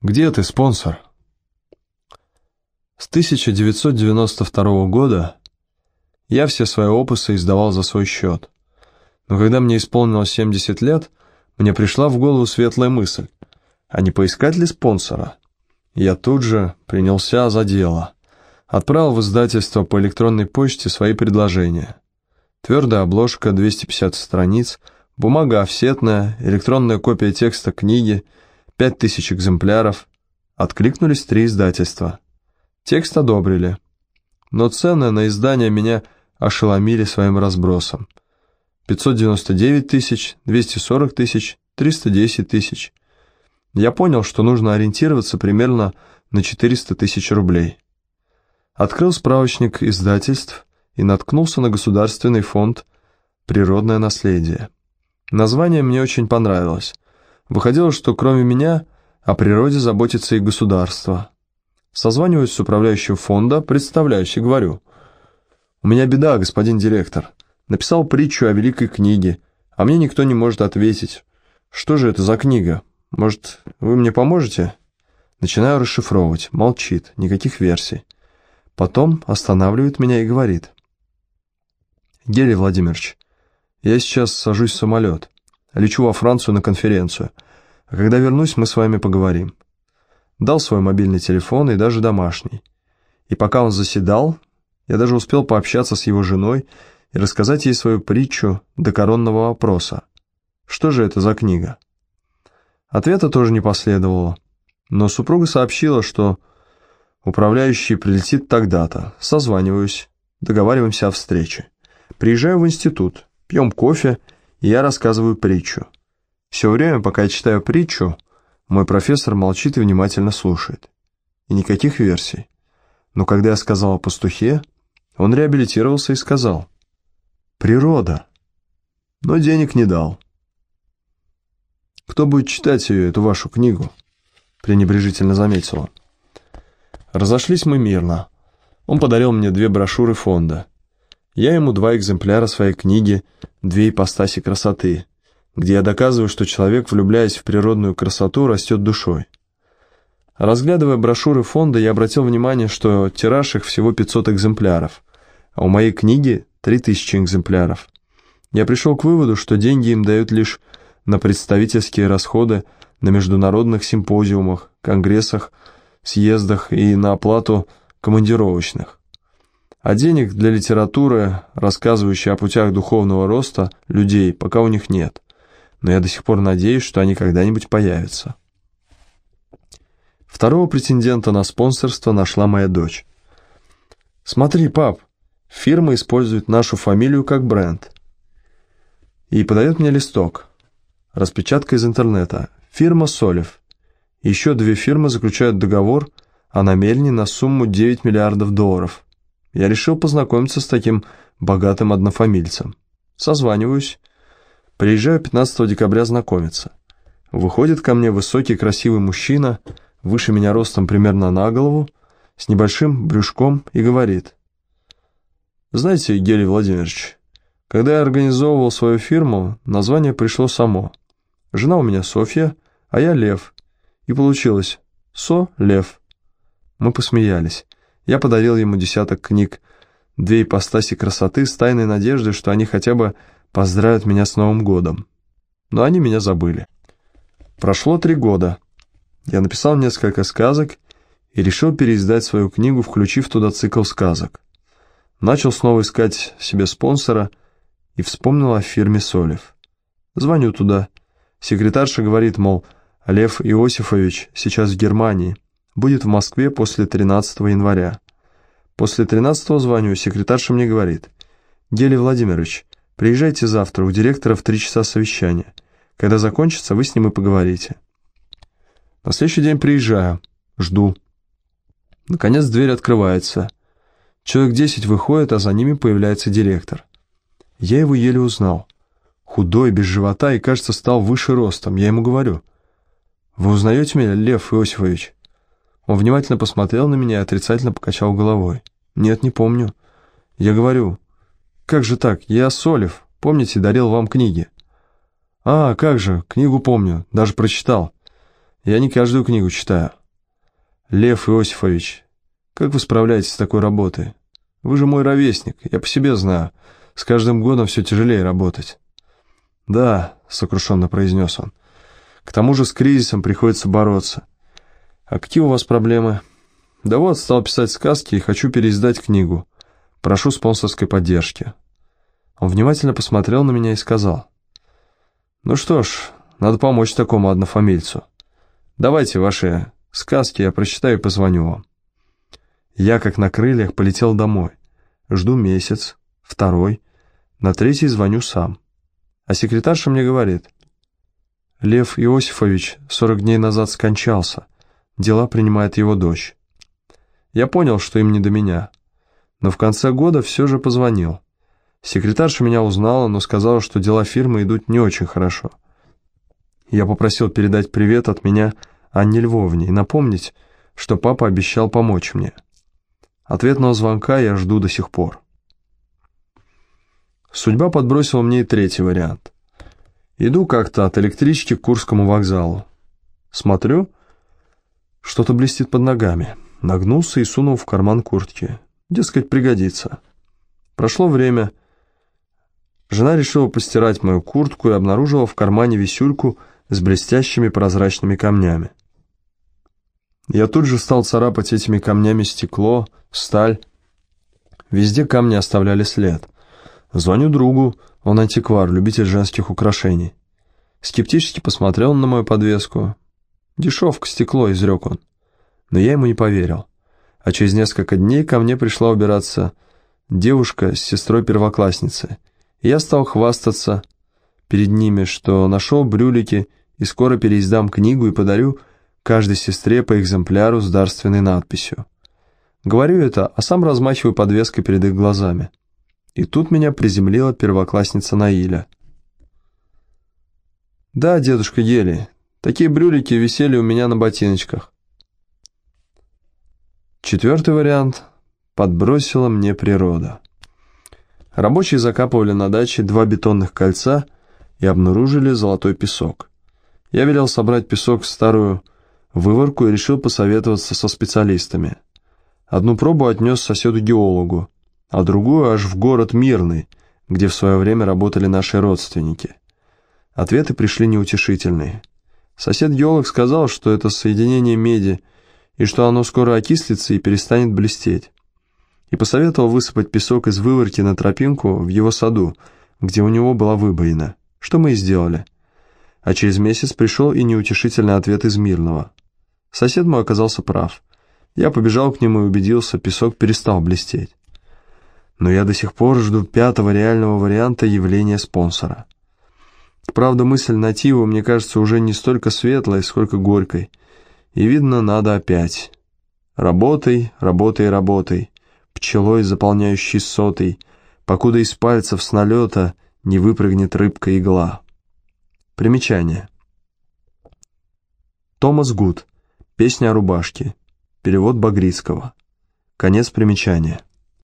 Где ты, спонсор? С 1992 года я все свои опусы издавал за свой счет. Но когда мне исполнилось 70 лет, мне пришла в голову светлая мысль, а не поискать ли спонсора? Я тут же принялся за дело. Отправил в издательство по электронной почте свои предложения. Твердая обложка, 250 страниц, бумага офсетная, электронная копия текста книги, 5000 экземпляров. Откликнулись три издательства. Текст одобрили. Но цены на издание меня ошеломили своим разбросом. 599 тысяч, 240 тысяч, 310 тысяч. Я понял, что нужно ориентироваться примерно на 400 тысяч рублей. Открыл справочник издательств и наткнулся на Государственный фонд «Природное наследие». Название мне очень понравилось. Выходило, что кроме меня о природе заботится и государство. Созваниваюсь с управляющим фонда, представляющий, говорю. «У меня беда, господин директор. Написал притчу о великой книге, а мне никто не может ответить. Что же это за книга? Может, вы мне поможете?» Начинаю расшифровывать. Молчит, никаких версий. Потом останавливает меня и говорит. «Гелий Владимирович, я сейчас сажусь в самолет, лечу во Францию на конференцию, а когда вернусь, мы с вами поговорим». Дал свой мобильный телефон и даже домашний. И пока он заседал, я даже успел пообщаться с его женой и рассказать ей свою притчу до коронного вопроса. Что же это за книга? Ответа тоже не последовало, но супруга сообщила, что Управляющий прилетит тогда-то. Созваниваюсь. Договариваемся о встрече. Приезжаю в институт. Пьем кофе, и я рассказываю притчу. Все время, пока я читаю притчу, мой профессор молчит и внимательно слушает. И никаких версий. Но когда я сказал о пастухе, он реабилитировался и сказал «Природа». Но денег не дал. «Кто будет читать ее, эту вашу книгу?» пренебрежительно заметила. Разошлись мы мирно. Он подарил мне две брошюры фонда. Я ему два экземпляра своей книги «Две ипостаси красоты», где я доказываю, что человек, влюбляясь в природную красоту, растет душой. Разглядывая брошюры фонда, я обратил внимание, что тираж их всего 500 экземпляров, а у моей книги 3000 экземпляров. Я пришел к выводу, что деньги им дают лишь на представительские расходы на международных симпозиумах, конгрессах, съездах и на оплату командировочных. А денег для литературы, рассказывающей о путях духовного роста людей, пока у них нет. Но я до сих пор надеюсь, что они когда-нибудь появятся. Второго претендента на спонсорство нашла моя дочь. «Смотри, пап, фирма использует нашу фамилию как бренд». И подает мне листок. Распечатка из интернета. Фирма «Солев». Еще две фирмы заключают договор о намерении на сумму 9 миллиардов долларов. Я решил познакомиться с таким богатым однофамильцем. Созваниваюсь. Приезжаю 15 декабря знакомиться. Выходит ко мне высокий красивый мужчина, выше меня ростом примерно на голову, с небольшим брюшком и говорит. Знаете, Гелий Владимирович, когда я организовывал свою фирму, название пришло само. Жена у меня Софья, а я Лев – и получилось «Со-Лев». Мы посмеялись. Я подарил ему десяток книг, две ипостаси красоты с тайной надеждой, что они хотя бы поздравят меня с Новым годом. Но они меня забыли. Прошло три года. Я написал несколько сказок и решил переиздать свою книгу, включив туда цикл сказок. Начал снова искать себе спонсора и вспомнил о фирме Солев. Звоню туда. Секретарша говорит, мол, Лев Иосифович сейчас в Германии, будет в Москве после 13 января. После 13 звоню, секретарша мне говорит, «Гелий Владимирович, приезжайте завтра, у директора в три часа совещания. Когда закончится, вы с ним и поговорите». На следующий день приезжаю, жду. Наконец дверь открывается. Человек десять выходит, а за ними появляется директор. Я его еле узнал. Худой, без живота и, кажется, стал выше ростом. Я ему говорю – «Вы узнаете меня, Лев Иосифович?» Он внимательно посмотрел на меня и отрицательно покачал головой. «Нет, не помню». Я говорю, «Как же так? Я Солев. Помните, дарил вам книги?» «А, как же, книгу помню, даже прочитал». Я не каждую книгу читаю. Лев Иосифович, как вы справляетесь с такой работой? Вы же мой ровесник, я по себе знаю. С каждым годом все тяжелее работать. Да, сокрушенно произнес он. К тому же с кризисом приходится бороться. А какие у вас проблемы? Да вот, стал писать сказки и хочу переиздать книгу. Прошу спонсорской поддержки. Он внимательно посмотрел на меня и сказал. Ну что ж, надо помочь такому однофамильцу. Давайте ваши сказки, я прочитаю и позвоню вам. Я, как на крыльях, полетел домой. Жду месяц, второй, на третий звоню сам. А секретарша мне говорит, Лев Иосифович 40 дней назад скончался, дела принимает его дочь. Я понял, что им не до меня, но в конце года все же позвонил. Секретарша меня узнала, но сказала, что дела фирмы идут не очень хорошо. Я попросил передать привет от меня Анне Львовне и напомнить, что папа обещал помочь мне. Ответного звонка я жду до сих пор. Судьба подбросила мне и третий вариант. Иду как-то от электрички к Курскому вокзалу. Смотрю, что-то блестит под ногами. Нагнулся и сунул в карман куртки. Дескать, пригодится. Прошло время. Жена решила постирать мою куртку и обнаружила в кармане висюльку с блестящими прозрачными камнями. Я тут же стал царапать этими камнями стекло, сталь. Везде камни оставляли след. Звоню другу, он антиквар, любитель женских украшений. Скептически посмотрел на мою подвеску. «Дешевка, стекло», — изрек он. Но я ему не поверил. А через несколько дней ко мне пришла убираться девушка с сестрой первоклассницы. Я стал хвастаться перед ними, что нашел брюлики и скоро переиздам книгу и подарю каждой сестре по экземпляру с дарственной надписью. Говорю это, а сам размахиваю подвеской перед их глазами. И тут меня приземлила первоклассница Наиля. «Да, дедушка Ели, такие брюлики висели у меня на ботиночках». Четвертый вариант подбросила мне природа. Рабочие закапывали на даче два бетонных кольца и обнаружили золотой песок. Я велел собрать песок в старую выворку и решил посоветоваться со специалистами. Одну пробу отнес соседу-геологу, а другую аж в город Мирный, где в свое время работали наши родственники. Ответы пришли неутешительные. Сосед-геолог сказал, что это соединение меди, и что оно скоро окислится и перестанет блестеть. И посоветовал высыпать песок из выворки на тропинку в его саду, где у него была выбоина, что мы и сделали – а через месяц пришел и неутешительный ответ из Мирного. Сосед мой оказался прав. Я побежал к нему и убедился, песок перестал блестеть. Но я до сих пор жду пятого реального варианта явления спонсора. Правда, мысль найти его, мне кажется, уже не столько светлой, сколько горькой. И видно, надо опять. Работай, работай, работай, пчелой, заполняющей сотый, покуда из пальцев с налета не выпрыгнет рыбка-игла. Примечание. Томас Гуд. Песня о рубашке. Перевод Багрицкого. Конец примечания.